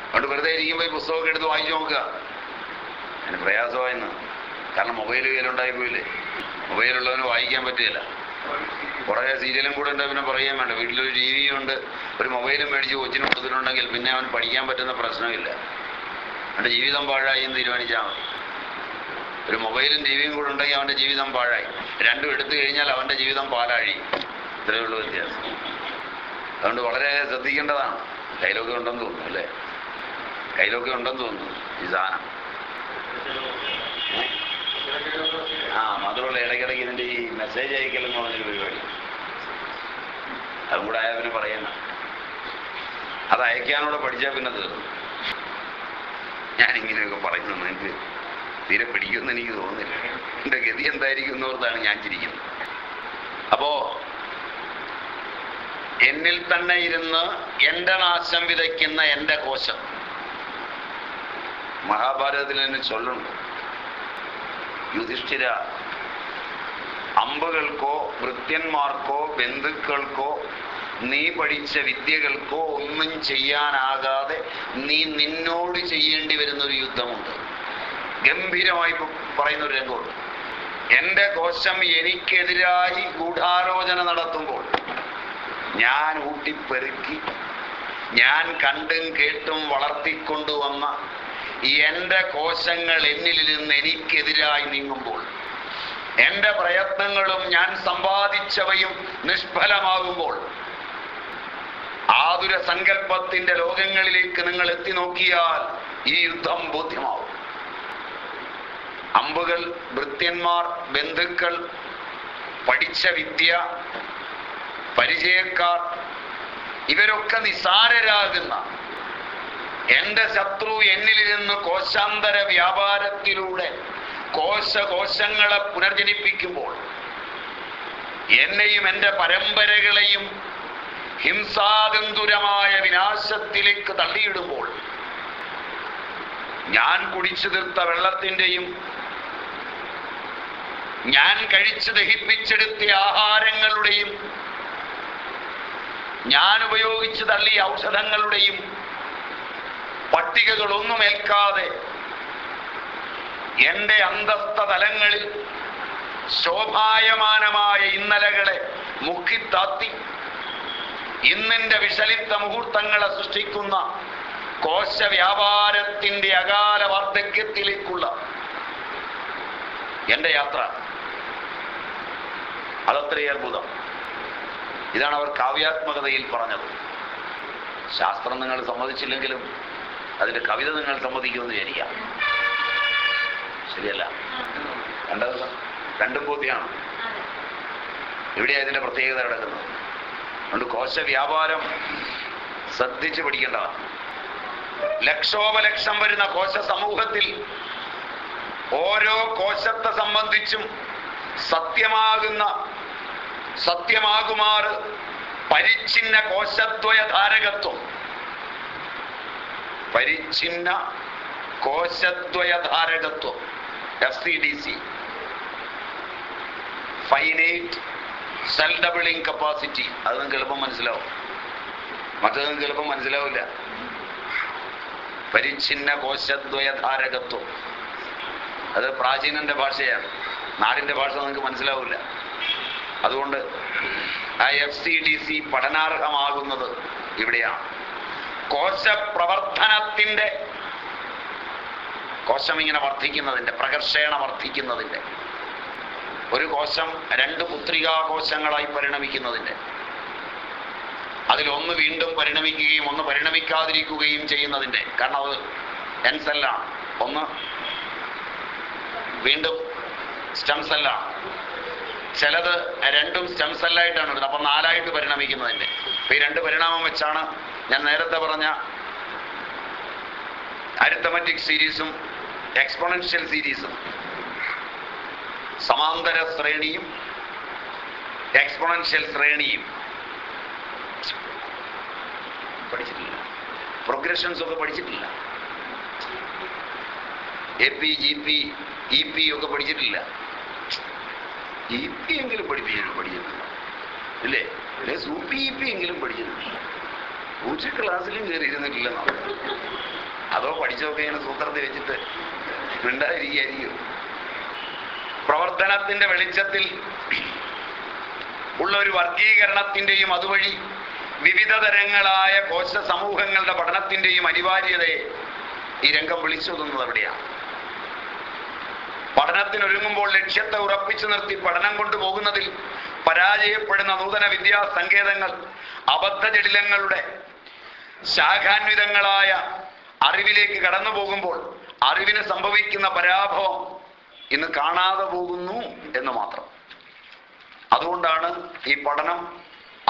അതുകൊണ്ട് വെറുതെ ഇരിക്കുമ്പോൾ ഈ പുസ്തകമൊക്കെ എടുത്ത് വായിച്ചു നോക്കുക. അതിന് പ്രയാസമായിരുന്നു കാരണം മൊബൈൽ കയ്യിലുണ്ടായി പോയില്ലേ മൊബൈലുള്ളവന് വായിക്കാൻ പറ്റില്ല കുറേ സീരിയലും കൂടെ ഉണ്ട് പിന്നെ പറയാൻ വേണ്ട. വീട്ടിലൊരു ടി വിയും ഉണ്ട്. ഒരു മൊബൈലും മേടിച്ച് കൊച്ചിന് കൊടുത്തിട്ടുണ്ടെങ്കിൽ പിന്നെ അവൻ പഠിക്കാൻ പറ്റുന്ന പ്രശ്നമില്ല. അവന്റെ ജീവിതം പാഴായി എന്ന് തീരുമാനിച്ചാൽ മതി. ഒരു മൊബൈലും ടി വിയും കൂടെ ഉണ്ടെങ്കിൽ അവന്റെ ജീവിതം പാഴായി. രണ്ടും എടുത്തു കഴിഞ്ഞാൽ അവന്റെ ജീവിതം പാലാഴി. ഇത്രയേ ഉള്ളൂ വ്യത്യാസം. അതുകൊണ്ട് വളരെ ശ്രദ്ധിക്കേണ്ടതാണ്. കയ്യിലൊക്കെ ഉണ്ടെന്ന് തോന്നുന്നു അല്ലേ? കയ്യിലൊക്കെ ഉണ്ടെന്ന് തോന്നുന്നു ഈ സാധനം. ആ മാത്രമല്ല ഇടയ്ക്കിടയ്ക്ക് ഇതിന്റെ ഈ മെസ്സേജ് അയക്കലെന്ന് പറഞ്ഞൊരു പരിപാടി. അതും കൂടെ ആയ പിന്നെ പറയുന്ന അത് അയക്കാനൂടെ പഠിച്ചാൽ പിന്നെ തീർന്നു. ഞാനിങ്ങനെയൊക്കെ പറയുന്നു നിങ്ങൾക്ക് തീരെ പിടിക്കുമെന്ന് എനിക്ക് തോന്നുന്നില്ല. എന്റെ ഗതി എന്തായിരിക്കും എന്നോർത്താണ് ഞാൻ ചിരിക്കുന്നത്. അപ്പോ എന്നിൽ തന്നെ ഇരുന്ന് എന്റെ നാശം വിതയ്ക്കുന്ന എന്റെ കോശം. മഹാഭാരതത്തിൽ തന്നെ ചൊല്ലുണ്ട്. യുധിഷ്ഠിര അമ്പുകൾക്കോ വൃത്യന്മാർക്കോ ബന്ധുക്കൾക്കോ നീ പഠിച്ച വിദ്യകൾക്കോ ഒന്നും ചെയ്യാനാകാതെ നീ നിന്നോട് ചെയ്യേണ്ടി വരുന്ന ഒരു യുദ്ധമുണ്ട്. ഗംഭീരമായി പറയുന്ന ഒരു രംഗമുണ്ട്. എന്റെ കോശം എനിക്കെതിരായി ഗൂഢാലോചന നടത്തുമ്പോൾ ഞാൻ ഊട്ടിപ്പെറുക്കി ഞാൻ കണ്ടും കേട്ടും വളർത്തിക്കൊണ്ടുവന്ന എന്റെ കോശങ്ങൾ എന്നിൽ നിന്ന് എനിക്കെതിരായി നീങ്ങുമ്പോൾ എന്റെ പ്രയത്നങ്ങളും ഞാൻ സമ്പാദിച്ചവയും നിഷ്ഫലമാകുമ്പോൾ ആതുര സങ്കല്പത്തിന്റെ ലോകങ്ങളിലേക്ക് നിങ്ങൾ എത്തി നോക്കിയാൽ ഈ യുദ്ധം ബോധ്യമാവും. അമ്പുകൾ ഭൃത്യന്മാർ ബന്ധുക്കൾ പഠിച്ച വിദ്യ പരിചയക്കാർ ഇവരൊക്കെ നിസാരരാകുന്ന എന്റെ ശത്രു എന്നിലിരുന്ന് കോശാന്തര വ്യാപാരത്തിലൂടെ കോശ കോശങ്ങളെ പുനർജനിപ്പിക്കുമ്പോൾ എന്നെയും എന്റെ പരമ്പരകളെയും ഹിംസാതന്തുരമായ വിനാശത്തിലേക്ക് തള്ളിയിടുമ്പോൾ ഞാൻ കുടിച്ചു തീർത്ത വെള്ളത്തിന്റെയും ഞാൻ കഴിച്ചു ദഹിപ്പിച്ചെടുത്ത ആഹാരങ്ങളുടെയും ഞാൻ ഉപയോഗിച്ച് തള്ളിയ ഔഷധങ്ങളുടെയും പട്ടികകളൊന്നും ഏൽക്കാതെ എന്റെ അന്തസ്ഥ തലങ്ങളിൽ ശോഭായമാനമായ ഇന്നലകളെ മുക്കിത്താത്തി ഇന്നിന്റെ വിഷലിപ്ത മുഹൂർത്തങ്ങളെ സൃഷ്ടിക്കുന്ന കോശ വ്യാപാരത്തിന്റെ അകാല വാർദ്ധക്യത്തിലേക്കുള്ള എന്റെ യാത്ര. അതത്രേ അത്ഭുതം. ഇതാണ് അവർ കാവ്യാത്മകതയിൽ പറഞ്ഞത്. ശാസ്ത്രം നിങ്ങൾ സമ്മതിച്ചില്ലെങ്കിലും അതിന്റെ കവിത നിങ്ങൾ സമ്മതിക്കുമെന്ന് വിചാരിക്കാം ശരിയല്ല. രണ്ടത് രണ്ടും ബോധ്യമാണ് ഇവിടെയാണ് ഇതിന്റെ പ്രത്യേകത കിടക്കുന്നത്. അതുകൊണ്ട് കോശ വ്യാപാരം ശ്രദ്ധിച്ചു പിടിക്കേണ്ടതാണ് ലക്ഷോപലക്ഷം വരുന്ന കോശ സമൂഹത്തിൽ ഓരോ കോശത്തെ സംബന്ധിച്ചും സത്യമാകുന്ന സത്യമാകുമാർ പരിച്ഛിന്ന കോശദ്വയ ധാരകത്വം പരിച്ഛിന്ന കോശദ്വയ ധാരകത്വം F C D C finite cell doubling capacity അത് നിങ്ങൾക്ക് എളുപ്പം മനസ്സിലാവും. മറ്റത് നിങ്ങൾക്ക് എളുപ്പം മനസ്സിലാവില്ല. പരിച്ഛിന്ന കോശദ്വയധാരകത്വം. അത് പ്രാചീനന്റെ ഭാഷയാണ്. നാടിന്റെ ഭാഷ നിങ്ങൾക്ക് മനസ്സിലാവില്ല. അതുകൊണ്ട് ആ എഫ് സി ഡി സി പഠനാർഹമാകുന്നത് ഇവിടെയാണ്. കോശപ്രവർത്തനത്തിന്റെ കോശം ഇങ്ങനെ വർദ്ധിക്കുന്നതിന്റെ പ്രകർഷേണ വർദ്ധിക്കുന്നതിന്റെ. ഒരു കോശം രണ്ട് പുത്രികാ കോശങ്ങളായി പരിണമിക്കുന്നതിന്റെ. അതിലൊന്ന് വീണ്ടും പരിണമിക്കുകയും ഒന്ന് പരിണമിക്കാതിരിക്കുകയും ചെയ്യുന്നതിന്റെ. കാരണം അത് എൻസെല്ലാണ് ഒന്ന് വീണ്ടും സ്റ്റം സെല്ലാണ് ചിലത് രണ്ടും സ്റ്റം സെല്ലായിട്ടാണ് ഇടുന്നത് അപ്പം നാലായിട്ട് പരിണമിക്കുന്നതിന്റെ. അപ്പം ഈ രണ്ട് പരിണാമം വെച്ചാണ് ഞാൻ നേരത്തെ പറഞ്ഞ അരിത്തമറ്റിക് സീരീസും എക്സ്പോണൻഷ്യൽ സീരീസും സമാന്തര ശ്രേണിയും എക്സ്പോണൻഷ്യൽ ശ്രേണിയും. പഠിച്ചിട്ടില്ല. പ്രൊഗ്രഷൻസ് ഒക്കെ പഠിച്ചിട്ടില്ല. A P G P E P ഒക്കെ പഠിച്ചിട്ടില്ല. ഇ പി എങ്കിലും പഠിപ്പിച്ചിട്ട് പഠിച്ചിട്ടില്ല. ഇല്ലേ? അല്ലെ? സൂപ്പി ഇ പി എങ്കിലും പഠിച്ചിട്ടില്ല. ഉച്ച ക്ലാസ്സിലും കയറി നമ്മൾ. അതോ പഠിച്ചൊക്കെ ഇങ്ങനെ സൂത്രത്തിൽ വെച്ചിട്ട് മിണ്ടാതിരിക്കുകയായിരിക്കും. പ്രവർത്തനത്തിന്റെ വെളിച്ചത്തിൽ ഉള്ള ഒരു വർഗീകരണത്തിന്റെയും അതുവഴി വിവിധ തരങ്ങളായ കോശ സമൂഹങ്ങളുടെ പഠനത്തിന്റെയും അനിവാര്യതയെ ഈ രംഗം വിളിച്ചോതുന്നത് എവിടെയാണ് പഠനത്തിനൊരുങ്ങുമ്പോൾ ലക്ഷ്യത്തെ ഉറപ്പിച്ചു നിർത്തി പഠനം കൊണ്ടുപോകുന്നതിൽ പരാജയപ്പെടുന്ന നൂതന വിദ്യാ സങ്കേതങ്ങൾ അബദ്ധജടിലങ്ങളുടെ ശാഖാന്വിതങ്ങളായ അറിവിലേക്ക് കടന്നു പോകുമ്പോൾ അറിവിന് സംഭവിക്കുന്ന പരാഭവം ഇന്ന് കാണാതെ പോകുന്നു എന്ന് മാത്രം. അതുകൊണ്ടാണ് ഈ പഠനം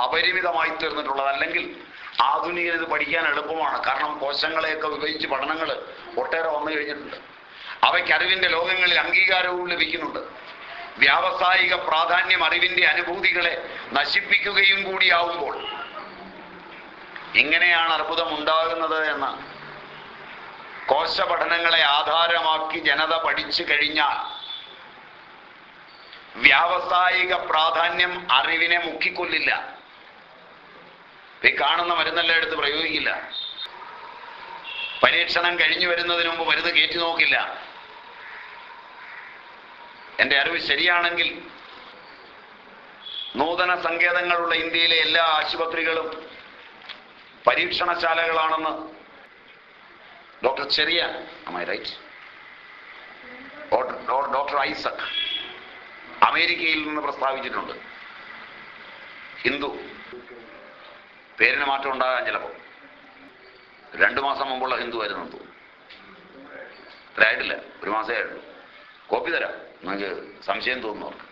അപരിമിതമായി തീർന്നിട്ടുള്ളത്. അല്ലെങ്കിൽ ആധുനികൻ ഇത് പഠിക്കാൻ എളുപ്പമാണ്. കാരണം കോശങ്ങളെയൊക്കെ വിഭജിച്ച് പഠനങ്ങൾ ഒട്ടേറെ വന്നു കഴിഞ്ഞിട്ടുണ്ട്. അവയ്ക്ക് അറിവിന്റെ ലോകങ്ങളിൽ അംഗീകാരവും ലഭിക്കുന്നുണ്ട്. വ്യാവസായിക പ്രാധാന്യം അറിവിന്റെ അനുഭൂതികളെ നശിപ്പിക്കുകയും കൂടിയാവുമ്പോൾ ഇങ്ങനെയാണ് അർബുദം ഉണ്ടാകുന്നത് എന്ന് കോശ പഠനങ്ങളെ ആധാരമാക്കി ജനത പഠിച്ചു കഴിഞ്ഞാൽ വ്യാവസായിക പ്രാധാന്യം അറിവിനെ മുക്കിക്കൊല്ലില്ല. ഈ കാണുന്ന മരുന്നെല്ലാം എടുത്ത് പ്രയോഗിക്കില്ല. പരീക്ഷണം കഴിഞ്ഞു വരുന്നതിന് മുമ്പ് മരുന്ന് കയറ്റി നോക്കില്ല. എന്റെ അറിവ് ശരിയാണെങ്കിൽ നൂതന സങ്കേതങ്ങളുള്ള ഇന്ത്യയിലെ എല്ലാ ആശുപത്രികളും പരീക്ഷണശാലകളാണെന്ന് ഡോക്ടർ ചെറിയ അമൈ റൈറ്റ് ഡോക്ടർ ഐസക് അമേരിക്കയിൽ നിന്ന് പ്രസ്താവിച്ചിട്ടുണ്ട്. ഹിന്ദു. പേരിന് മാറ്റം ഉണ്ടാകാൻ ചിലപ്പോൾ. രണ്ടു മാസം മുമ്പുള്ള ഹിന്ദു ആയിരുന്നു തോന്നുന്നു. ഇത്ര ഒരു മാസമേ ആയിട്ടുള്ളൂ കോപ്പി തരാം. നിങ്ങൾക്ക് സംശയം തോന്നുന്നവർക്ക്.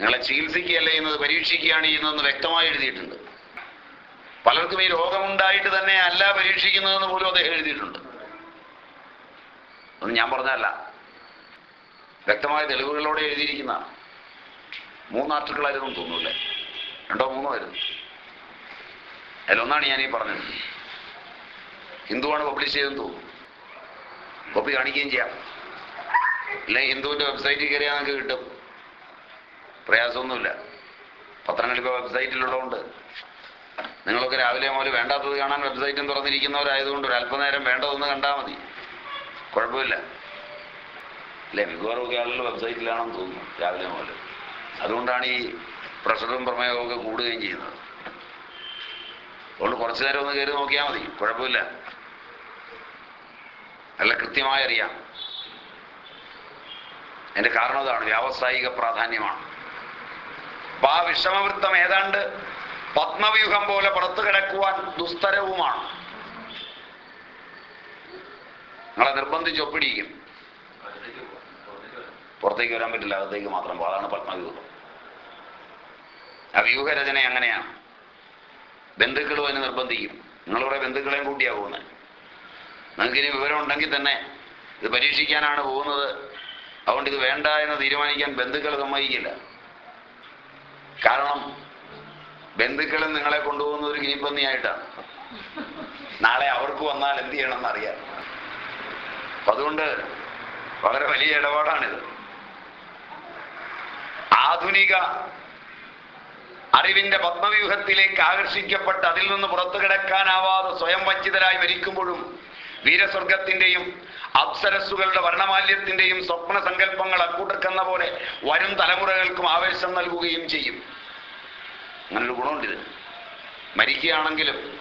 നിങ്ങളെ ചികിത്സിക്കുകയല്ല ചെയ്യുന്നത് പരീക്ഷിക്കുകയാണ് ചെയ്യുന്നതെന്ന് വ്യക്തമായി എഴുതിയിട്ടുണ്ട്. പലർക്കും ഈ രോഗമുണ്ടായിട്ട് തന്നെ അല്ല പരീക്ഷിക്കുന്നതെന്ന് പോലും അദ്ദേഹം എഴുതിയിട്ടുണ്ട്. ഒന്നും ഞാൻ പറഞ്ഞതല്ല. വ്യക്തമായ തെളിവുകളോടെ എഴുതിയിരിക്കുന്ന മൂന്ന് ആർട്ടിക്കിളായിരുന്നു തോന്നൂല്ലേ രണ്ടോ മൂന്നോ ആയിരുന്നു. അതിലൊന്നാണ് ഞാൻ ഈ പറഞ്ഞത്. ഹിന്ദുവാണ് പബ്ലിഷ് ചെയ്തെന്ന് തോന്നുന്നു. കോപ്പി കാണിക്കുകയും ചെയ്യാം. അല്ലെങ്കിൽ ഹിന്ദുവിന്റെ വെബ്സൈറ്റിൽ കയറിയാൽ നിങ്ങൾക്ക് കിട്ടും. പ്രയാസമൊന്നുമില്ല. പത്രങ്ങളിപ്പോൾ വെബ്സൈറ്റിലുള്ളതുകൊണ്ട് നിങ്ങളൊക്കെ രാവിലെ മുതൽ വേണ്ടാത്തത് കാണാൻ വെബ്സൈറ്റും തുറന്നിരിക്കുന്നവരായതുകൊണ്ട് ഒരു അല്പനേരം വേണ്ടതൊന്ന് കണ്ടാൽ മതി. കുഴപ്പമില്ല. അല്ലേ മിക്കവാറും ആളുകൾ വെബ്സൈറ്റിലാണെന്ന് തോന്നുന്നു രാവിലെ മുതൽ. അതുകൊണ്ടാണ് ഈ പ്രഷറും പ്രമേയവും ഒക്കെ കൂടുകയും ചെയ്യുന്നത്. അതുകൊണ്ട് കുറച്ചു നേരം ഒന്ന് കയറി നോക്കിയാൽ മതി. കുഴപ്പമില്ല. നല്ല കൃത്യമായി അറിയാം. അതിന്റെ കാരണം അതാണ്. വ്യാവസായിക പ്രാധാന്യമാണ്. അപ്പൊ ആ വിഷമവൃത്തം ഏതാണ്ട് പത്മവ്യൂഹം പോലെ പുറത്തു കിടക്കുവാൻ ദുസ്തരവുമാണ്. നിങ്ങളെ നിർബന്ധിച്ച് ഒപ്പിടിക്കും പുറത്തേക്ക് വരാൻ പറ്റില്ല അകത്തേക്ക് മാത്രം. അതാണ് പത്മവ്യൂഹം. ആ വ്യൂഹരചന അങ്ങനെയാണ്. ബന്ധുക്കളും അതിന് നിർബന്ധിക്കും. നിങ്ങളിവിടെ ബന്ധുക്കളെയും കൂട്ടിയാ പോകുന്നത്. നിങ്ങൾക്ക് ഇനി വിവരം ഉണ്ടെങ്കിൽ തന്നെ ഇത് പരീക്ഷിക്കാനാണ് പോകുന്നത്. അതുകൊണ്ട് ഇത് വേണ്ട എന്ന് തീരുമാനിക്കാൻ ബന്ധുക്കൾ സമ്മതിക്കില്ല. കാരണം ബന്ധുക്കൾ നിങ്ങളെ കൊണ്ടുപോകുന്ന ഒരു ഗിനിപ്പന്നിയായിട്ടാണ് നാളെ അവർക്ക് വന്നാൽ എന്ത് ചെയ്യണമെന്ന് അറിയാം അതുകൊണ്ട് വളരെ വലിയ ഇടപാടാണിത്. ആധുനിക അറിവിന്റെ പത്മവ്യൂഹത്തിലേക്ക് ആകർഷിക്കപ്പെട്ട് അതിൽ നിന്ന് പുറത്തു കിടക്കാനാവാതെ സ്വയം വഞ്ചിതരായി മരിക്കുമ്പോഴും വീരസ്വർഗത്തിന്റെയും അപ്സരസ്സുകളുടെ വർണമാല്യത്തിന്റെയും സ്വപ്ന സങ്കല്പങ്ങൾ അക്കൂട്ടക്കെന്ന പോലെ വരും തലമുറകൾക്കും ആവേശം നൽകുകയും ചെയ്യും. അങ്ങനൊരു ഗുണമുണ്ട് ഇത് മരിക്കുകയാണെങ്കിലും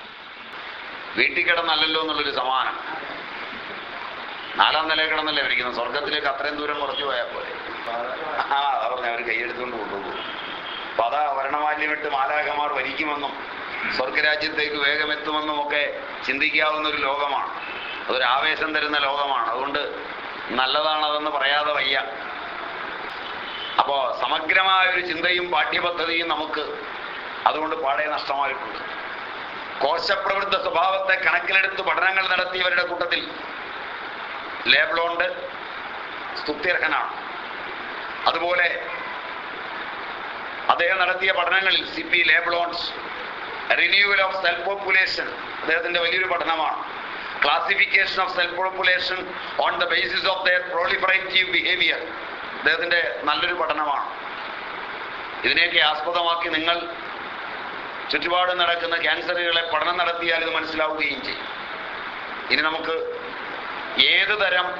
വീട്ടിൽ കിടന്നല്ലല്ലോ എന്നുള്ളൊരു സമാനം. നാലാം നില കിടന്നല്ലേ മരിക്കുന്നത്? സ്വർഗത്തിലേക്ക് അത്രയും ദൂരം കുറച്ചു പോയാൽ പോലെ ആ അതാ പറഞ്ഞ അവർ കൈയെടുത്തുകൊണ്ട് കൊണ്ടുപോകും. അതാ വർണമാല്യമിട്ട് മാലാകമാർ വരിക്കുമെന്നും സ്വർഗരാജ്യത്തേക്ക് വേഗമെത്തുമെന്നും ഒക്കെ ചിന്തിക്കാവുന്ന ഒരു ലോകമാണ്. അതൊരു ആവേശം തരുന്ന ലോകമാണ്. അതുകൊണ്ട് നല്ലതാണതെന്ന് പറയാതെ വയ്യ. അപ്പോ സമഗ്രമായ ഒരു ചിന്തയും പാഠ്യപദ്ധതിയും നമുക്ക് അതുകൊണ്ട് പാടെ നഷ്ടമായിട്ടുണ്ട്. കോശപ്രവൃത്ത സ്വഭാവത്തെ കണക്കിലെടുത്ത് പഠനങ്ങൾ നടത്തിയവരുടെ കൂട്ടത്തിൽ ലേബ്ലോണ്ട് സ്തുത്യർഹനാണ്. അതുപോലെ അദ്ദേഹം നടത്തിയ പഠനങ്ങളിൽ C P Leblond's renewal of self population അദ്ദേഹത്തിന്റെ വലിയൊരു പഠനമാണ്. Classification of self population on the basis of their proliferative behaviour അദ്ദേഹത്തിന്റെ നല്ലൊരു പഠനമാണ്. ഇതിനെയൊക്കെ ആസ്പദമാക്കി നിങ്ങൾ ചുറ്റുപാട് നടക്കുന്ന ക്യാൻസറുകളെ പഠനം നടത്തിയാൽ ഇത് മനസ്സിലാവുകയും ചെയ്യും. ഇനി നമുക്ക് ഏത് തരം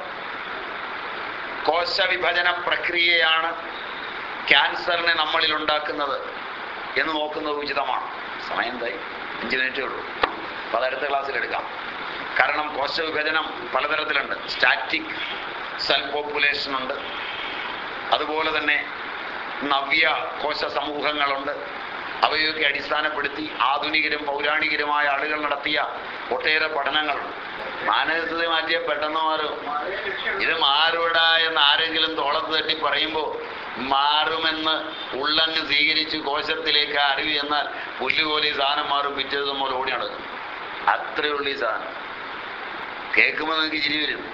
കോശവിഭജന പ്രക്രിയയാണ് ക്യാൻസറിനെ നമ്മളിൽ ഉണ്ടാക്കുന്നത് എന്ന് നോക്കുന്നത് ഉചിതമാണ്. സമയം എന്തായി? അഞ്ച് മിനിറ്റേ ഉള്ളൂ. അപ്പൊ അത് അടുത്ത ക്ലാസ്സിൽ എടുക്കാം. കാരണം കോശവിഭജനം പലതരത്തിലുണ്ട്. സ്റ്റാറ്റിക് സെൽ പോപ്പുലേഷൻ ഉണ്ട് അതുപോലെ തന്നെ നവ്യ കോശ സമൂഹങ്ങളുണ്ട് അവയൊക്കെ അടിസ്ഥാനപ്പെടുത്തി ആധുനികരും പൗരാണികരുമായ ആളുകൾ നടത്തിയ ഒട്ടേറെ പഠനങ്ങൾ. മാനസികത മാറ്റിയ പെട്ടെന്ന് മാറും. ഇത് മാറൂടാ എന്ന് ആരെങ്കിലും തോളത്ത് തട്ടി പറയുമ്പോൾ മാറുമെന്ന് ഉള്ളങ്ങ് സ്വീകരിച്ച് കോശത്തിലേക്ക് അറിവ് എന്നാൽ പുല്ലുപോലെ ഈ സാധനം മാറും പിറ്റേ ദിവസം പോലെ ഓടി നടക്കും. അത്രയുള്ള ഈ സാധനം. കേൾക്കുമ്പോൾ നിങ്ങൾക്ക് ചിരി വരും.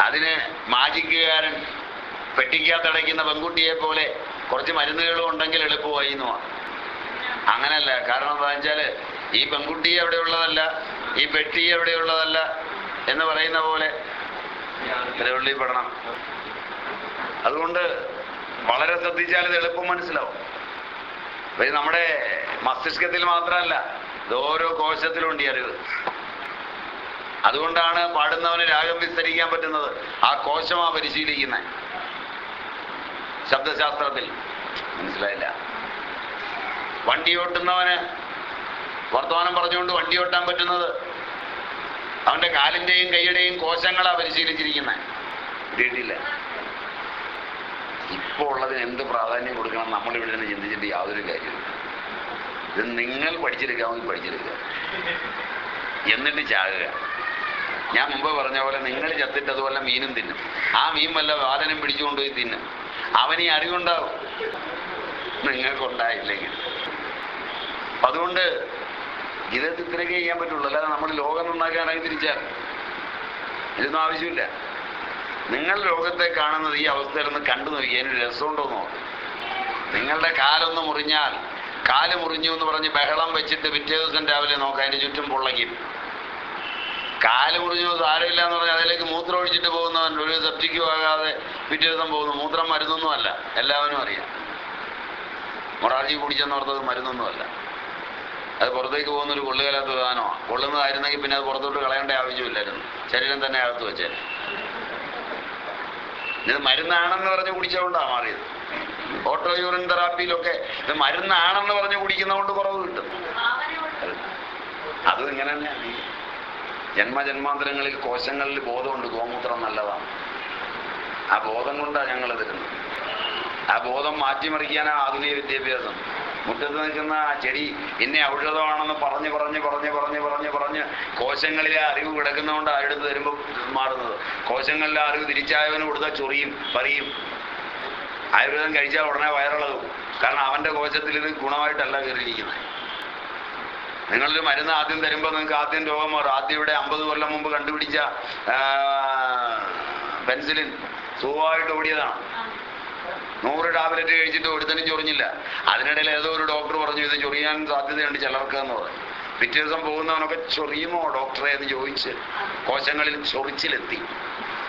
അതിന് മാജിക്കുകാരൻ പെട്ടിക്കകത്തടയ്ക്കുന്ന പെൺകുട്ടിയെ പോലെ കുറച്ച് മരുന്നുകളും ഉണ്ടെങ്കിൽ എളുപ്പമായി എന്നുമാണ് അങ്ങനല്ല. കാരണം എന്താ വെച്ചാൽ ഈ പെൺകുട്ടി എവിടെയുള്ളതല്ല ഈ പെട്ടി എവിടെയുള്ളതല്ല എന്ന് പറയുന്ന പോലെ തിരുവള്ളി പഠനം അതുകൊണ്ട് വളരെ ശ്രദ്ധിച്ചാൽ ഇത് എളുപ്പം മനസ്സിലാവും. ഇത് നമ്മുടെ മസ്തിഷ്കത്തിൽ മാത്രമല്ല ഇത് ഓരോ കോശത്തിലുണ്ട് ഈ അറിവ്. അതുകൊണ്ടാണ് പാടുന്നവന് രാഗം വിസ്തരിക്കാൻ പറ്റുന്നത്. ആ കോശമാ പരിശീലിക്കുന്നത് ശബ്ദശാസ്ത്രത്തിൽ. മനസ്സിലായില്ല. വണ്ടി ഓട്ടുന്നവന് വർത്തമാനം പറഞ്ഞുകൊണ്ട് വണ്ടി ഓട്ടാൻ പറ്റുന്നത് അവന്റെ കാലിന്റെയും കൈയുടെയും കോശങ്ങളാ പരിശീലിച്ചിരിക്കുന്നത് കിട്ടിയിട്ടില്ല ഇപ്പോൾ ഉള്ളതിന് എന്ത് പ്രാധാന്യം കൊടുക്കണം നമ്മൾ ഇവിടെ നിന്ന് ചിന്തിച്ചിട്ട് യാതൊരു കാര്യമില്ല ഇത് നിങ്ങൾ പഠിച്ചെടുക്കാമെങ്കിൽ പഠിച്ചെടുക്കുക. എന്നിട്ട് ചാകുക. ഞാൻ മുമ്പ് പറഞ്ഞ പോലെ നിങ്ങൾ ചത്തിട്ട് അതുപോലെ മീനും തിന്നും. ആ മീൻ വല്ല വാലനും പിടിച്ചുകൊണ്ടുപോയി തിന്നും. അവനീ അറിവുണ്ടാവും. നിങ്ങൾക്കുണ്ടായില്ലെങ്കിൽ. അതുകൊണ്ട് ജീവിതത്തിൽ ഇത്രയൊക്കെ ചെയ്യാൻ പറ്റുള്ളൂ. അല്ലാതെ നമ്മൾ ലോകം നന്നാക്കാനായി തിരിച്ചാൽ ഇതൊന്നും ആവശ്യമില്ല. നിങ്ങൾ ലോകത്തെ കാണുന്നത് ഈ അവസ്ഥയിൽ നിന്ന് കണ്ടു നോക്കി. അതിന് രസമുണ്ടോ നോക്ക്. നിങ്ങളുടെ കാലൊന്ന് മുറിഞ്ഞാൽ കാൽ മുറിഞ്ഞു എന്ന് പറഞ്ഞ് ബഹളം വെച്ചിട്ട് പിറ്റേ ദിവസം രാവിലെ നോക്കാം. അതിന്റെ ചുറ്റും പൊള്ളയ്ക്കും. കാൽ മുറിഞ്ഞു സാരമില്ല എന്ന് പറഞ്ഞാൽ അതിലേക്ക് മൂത്രം ഒഴിച്ചിട്ട് പോകുന്നവൻ ഒരു സെപ്റ്റിക്കും ആകാതെ പിറ്റേ ദിവസം പോകുന്നു. മൂത്രം മരുന്നൊന്നും അല്ല എല്ലാവരും അറിയാം. മൊറാർജി കുടിച്ചെന്നോർത്തത് മരുന്നൊന്നുമല്ല. അത് പുറത്തേക്ക് പോകുന്ന ഒരു കൊള്ളുകലാത്ത സാധനമാണ് കൊള്ളുന്നതായിരുന്നെങ്കിൽ പിന്നെ അത് പുറത്തോട്ട് കളയേണ്ട ആവശ്യമില്ലായിരുന്നു. ശരീരം തന്നെ അകത്ത് വെച്ചേനെ. ഇത് മരുന്നാണെന്ന് പറഞ്ഞ് കുടിച്ചുകൊണ്ടാണ് മാറിയത്. ഓട്ടോ യൂറിൻ തെറാപ്പിയിലൊക്കെ ഇത് മരുന്നാണെന്ന് പറഞ്ഞ് കുടിക്കുന്നതുകൊണ്ട് കുറവ് കിട്ടും. അത് ഇങ്ങനെ തന്നെയാണ്. ജന്മജന്മാന്തരങ്ങളിൽ കോശങ്ങളിൽ ബോധമുണ്ട്. ഗോമൂത്രം നല്ലതാണ്. ആ ബോധം കൊണ്ടാണ് ഞങ്ങൾ തരുന്നത് ആ ബോധം മാറ്റിമറിക്കാനാ ആധുനിക വിദ്യാഭ്യാസം. മുറ്റത്ത് നിൽക്കുന്ന ആ ചെടി ഇന്നെ ഔഷധമാണെന്ന് പറഞ്ഞ് പറഞ്ഞ് പറഞ്ഞ് പറഞ്ഞ് പറഞ്ഞ് പറഞ്ഞ് കോശങ്ങളിലെ അറിവ് കിടക്കുന്നതുകൊണ്ട് അടുത്ത് തരുമ്പോൾ മാറുന്നത്. കോശങ്ങളിലെ അറിവ് തിരിച്ചായവന് കൊടുത്താൽ ചൊറിയും പറയും. ആയുർവേദം കഴിച്ചാൽ ഉടനെ വയറിളകും. കാരണം അവന്റെ കോശത്തിൽ ഇത് ഗുണമായിട്ടല്ല കയറിയിരിക്കുന്നത്. നിങ്ങളൊരു മരുന്ന് ആദ്യം തരുമ്പോൾ നിങ്ങൾക്ക് ആദ്യം രോഗം മാറും. ആദ്യം ഇവിടെ അമ്പത് കൊല്ലം മുമ്പ് കണ്ടുപിടിച്ച പെൻസിലിൻ സുഖമായിട്ട് ഓടിയതാണ്. നൂറ് ടാബ്ലറ്റ് കഴിച്ചിട്ട് ഒരുത്തനും ചൊറിഞ്ഞില്ല. അതിനിടയിൽ ഏതോ ഒരു ഡോക്ടർ പറഞ്ഞു ഇത് ചൊറിയാൻ സാധ്യതയുണ്ട് ചിലർക്ക് എന്ന് പറഞ്ഞു. പിറ്റേ ദിവസം പോകുന്നവനൊക്കെ ചൊറിയുമോ ഡോക്ടറെ എന്ന് ചോദിച്ച് കോശങ്ങളിൽ ചൊറിച്ചിലെത്തി.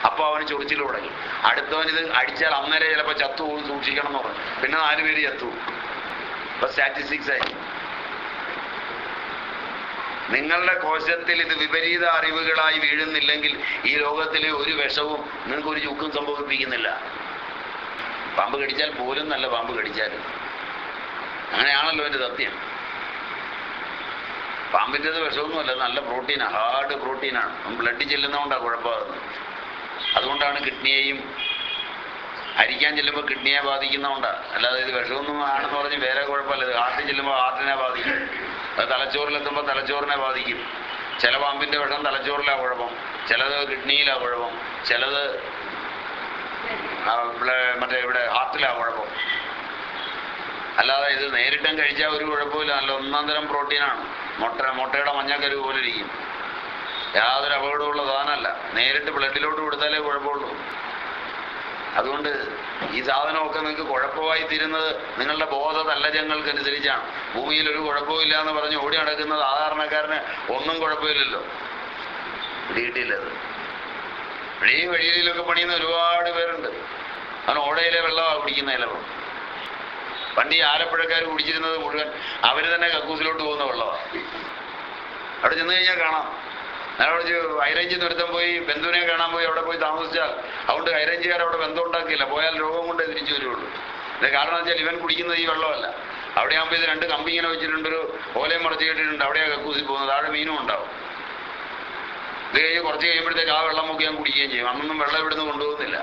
അപ്പോൾ അവന് ചൊറിച്ചിൽ തുടങ്ങി. അടുത്തവൻ ഇത് അടിച്ചാൽ അന്നേരം ചിലപ്പോൾ ചത്തു പോകും സൂക്ഷിക്കണം എന്ന് പറഞ്ഞു. പിന്നെ നാലുപേര് ചത്തു. ഇപ്പൊ സ്റ്റാറ്റിസ്റ്റിക്സ് ആയി. നിങ്ങളുടെ കോശത്തിൽ ഇത് വിപരീത അറിവുകളായി വീഴുന്നില്ലെങ്കിൽ ഈ ലോകത്തിലെ ഒരു വിഷവും നിങ്ങൾക്ക് ഒരു ചുക്കും സംഭവിപ്പിക്കുന്നില്ല. പാമ്പ് കടിച്ചാൽ പോലും നല്ല പാമ്പ് കടിച്ചാൽ. അങ്ങനെയാണല്ലോ എന്റെ സത്യം. പാമ്പിന്റെത് വിഷമൊന്നുമല്ല നല്ല പ്രോട്ടീനാണ് ഹാർഡ് പ്രോട്ടീനാണ്. ബ്ലഡ് ചെല്ലുന്നതുകൊണ്ടാണ് കുഴപ്പമാകുന്നത്. അതുകൊണ്ടാണ് കിഡ്നിയെയും അരിക്കാൻ ചെല്ലുമ്പോൾ കിഡ്നിയെ ബാധിക്കുന്നതുകൊണ്ടാണ് അല്ലാതെ ഇത് വിഷമൊന്നും ആണെന്ന് പറഞ്ഞ് വേറെ കുഴപ്പമില്ല ഇത് ഹാർട്ടിൽ ചെല്ലുമ്പോൾ ഹാർട്ടിനെ ബാധിക്കും. അത് തലച്ചോറിലെത്തുമ്പോൾ തലച്ചോറിനെ ബാധിക്കും. ചില പാമ്പിന്റെ വിഷം തലച്ചോറിലാ കുഴപ്പം ചിലത് കിഡ്നിയിലാ കുഴപ്പം ചിലത് മറ്റേ ഇവിടെ ഹാർട്ടിലാ കുഴപ്പം. അല്ലാതെ ഇത് നേരിട്ടും കഴിച്ചാൽ ഒരു കുഴപ്പമില്ല നല്ല ഒന്നാം തരം പ്രോട്ടീനാണ്. മുട്ട മുട്ടയുടെ മഞ്ഞക്കരു പോലെ ഇരിക്കും. യാതൊരു അപകടമുള്ള സാധനമല്ല. നേരിട്ട് ബ്ലഡിലോട്ട് കൊടുത്താലേ കുഴപ്പമുള്ളൂ. അതുകൊണ്ട് ഈ സാധനമൊക്കെ നിങ്ങൾക്ക് കുഴപ്പമായി തീരുന്നത് നിങ്ങളുടെ ബോധ തല്ലജങ്ങൾക്കനുസരിച്ചാണ് ഭൂമിയിൽ ഒരു കുഴപ്പമില്ല എന്ന് പറഞ്ഞ് ഓടി നടക്കുന്ന സാധാരണക്കാരന് ഒന്നും കുഴപ്പമില്ലല്ലോ. വീട്ടിലത് വഴിയും വഴിയിലൊക്കെ പണിയുന്ന ഒരുപാട് പേരുണ്ട്. അവൻ ഓടയിലെ വെള്ളമാണ് കുടിക്കുന്ന ചിലപ്പോൾ പണ്ട് ആലപ്പുഴക്കാർ കുടിച്ചിരുന്നത് മുഴുവൻ അവർ തന്നെ കക്കൂസിലോട്ട് പോകുന്ന വെള്ളമാണ് അവിടെ ചെന്ന് കഴിഞ്ഞാൽ കാണാം. ഞാൻ ഹൈറേഞ്ച് ഹൈറേഞ്ചിൽ പോയി ബന്ധുവിനെ കാണാൻ പോയി അവിടെ പോയി താമസിച്ചാൽ അതുകൊണ്ട് ഹൈറേഞ്ചുകാർ അവിടെ ബന്ധം ഉണ്ടാക്കിയില്ല പോയാൽ രോഗം കൊണ്ടേ തിരിച്ചു വരുള്ളൂ. ഇത് കാരണം വെച്ചാൽ ഇവൻ കുടിക്കുന്നത് ഈ വെള്ളമല്ല. അവിടെ ആകുമ്പോൾ ഇത് രണ്ട് കമ്പി ഇങ്ങനെ വെച്ചിട്ടുണ്ട് ഒരു ഓലയും മറച്ച് കെട്ടിയിട്ടുണ്ട് അവിടെയാണ് കക്കൂസി പോകുന്നത് താഴെ മീനും ഉണ്ടാവും. ഇത് കഴിഞ്ഞ് കുറച്ച് കഴിയുമ്പോഴത്തേക്ക് ആ വെള്ളം മുക്കി ഞാൻ കുടിക്കുകയും ചെയ്യും. അന്നൊന്നും വെള്ളം ഇവിടുന്ന് കൊണ്ടുപോകുന്നില്ല.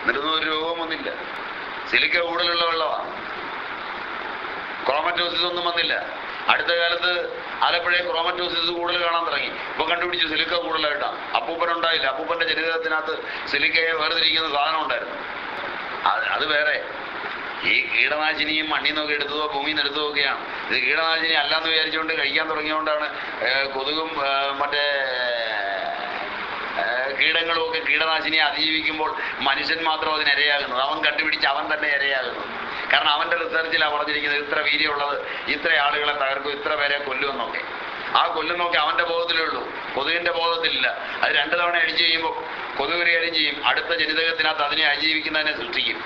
എന്നിട്ടൊന്നും ഒരു രോഗം വന്നില്ല. സിലിക്ക കൂടുതലുള്ള വെള്ളമാണ് ക്രോമറ്റോസിസ് ഒന്നും വന്നില്ല. അടുത്ത കാലത്ത് ആലപ്പുഴയിൽ ക്രോമറ്റോസിസ് കൂടുതൽ കാണാൻ തുടങ്ങി. ഇപ്പൊ കണ്ടുപിടിച്ചു സിലിക്ക കൂടുതലായിട്ടാണ് അപ്പൂപ്പൻ ഉണ്ടായില്ല. അപ്പൂപ്പന്റെ ജനിതകത്തിനകത്ത് സിലിക്കയെ വേർതിരിക്കുന്ന സാധനം ഉണ്ടായിരുന്നു. അത് വേറെ. ഈ കീടനാശിനിയും മണ്ണിൽ നിന്നൊക്കെ എടുത്തതോ ഭൂമിയിൽ നിന്ന് ഒക്കെയാണ്. ഇത് കീടനാശിനി അല്ലാന്ന് വിചാരിച്ചുകൊണ്ട് കഴിക്കാൻ തുടങ്ങിയതുകൊണ്ടാണ് കൊതുകും മറ്റേ കീടങ്ങളും ഒക്കെ കീടനാശിനിയെ അതിജീവിക്കുമ്പോൾ മനുഷ്യൻ മാത്രം അതിന് ഇരയാകുന്നത്. അവൻ കണ്ടുപിടിച്ച് അവൻ തന്നെ ഇരയാകുന്നത്. കാരണം അവന്റെ റിസർച്ചിലാണ് പറഞ്ഞിരിക്കുന്നത് ഇത്ര വീര്യമുള്ളത് ഇത്ര ആളുകളെ തകർക്കും ഇത്ര പേരെ കൊല്ലുമെന്നൊക്കെ ആ കൊല്ലുന്നൊക്കെ നോക്കി അവന്റെ ബോധത്തിലേ ഉള്ളൂ. കൊതുകിന്റെ ബോധത്തിലില്ല. അത് രണ്ടു തവണ അഴിച്ചു ചെയ്യുമ്പോൾ കൊതുക് കൈകാര്യം ചെയ്യും. അടുത്ത ജനിതകത്തിനകത്ത് അതിനെ അതിജീവിക്കുന്നതിനെ സൃഷ്ടിക്കും.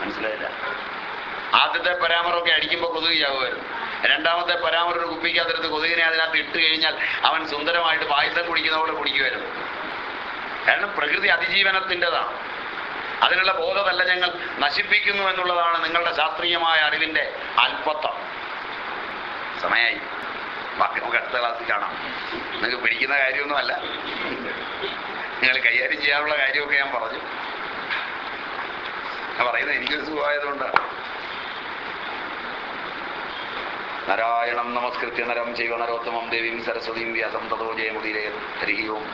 മനസ്സിലായില്ല? ആദ്യത്തെ പരാമറൊക്കെ അടിക്കുമ്പോൾ കൊതുക് ചാവുമായിരുന്നു രണ്ടാമത്തെ പരാമറ ഒരു കുപ്പിക്കകത്തെടുത്ത് കൊതുകിനെ അതിനകത്ത് ഇട്ട് കഴിഞ്ഞാൽ അവൻ സുന്ദരമായിട്ട് പായസം കുടിക്കുന്ന പോലെ കുടിക്കുമായിരുന്നു. കാരണം പ്രകൃതി അതിജീവനത്തിന്റെതാണ്. അതിനുള്ള ബോധമല്ല ഞങ്ങൾ നശിപ്പിക്കുന്നു എന്നുള്ളതാണ് നിങ്ങളുടെ ശാസ്ത്രീയമായ അറിവിന്റെ അല്പത്വം സമയമായി ബാക്കി നമുക്ക് അടുത്ത ക്ലാസ്സിൽ കാണാം. നിങ്ങൾക്ക് പിടിക്കുന്ന കാര്യമൊന്നുമല്ല. നിങ്ങൾ കൈകാര്യം ചെയ്യാനുള്ള കാര്യമൊക്കെ ഞാൻ പറഞ്ഞു. ഞാൻ പറയുന്നത് എനിക്കൊരു സുഖമായതുകൊണ്ടാണ് നാരായണം നമസ്കൃത്യ നരം ചെയ്വ നരോത്തമം ദേവീം സരസ്വതീം വ്യാസം തതോ ജയമുദീരേ ഹരി ഓം.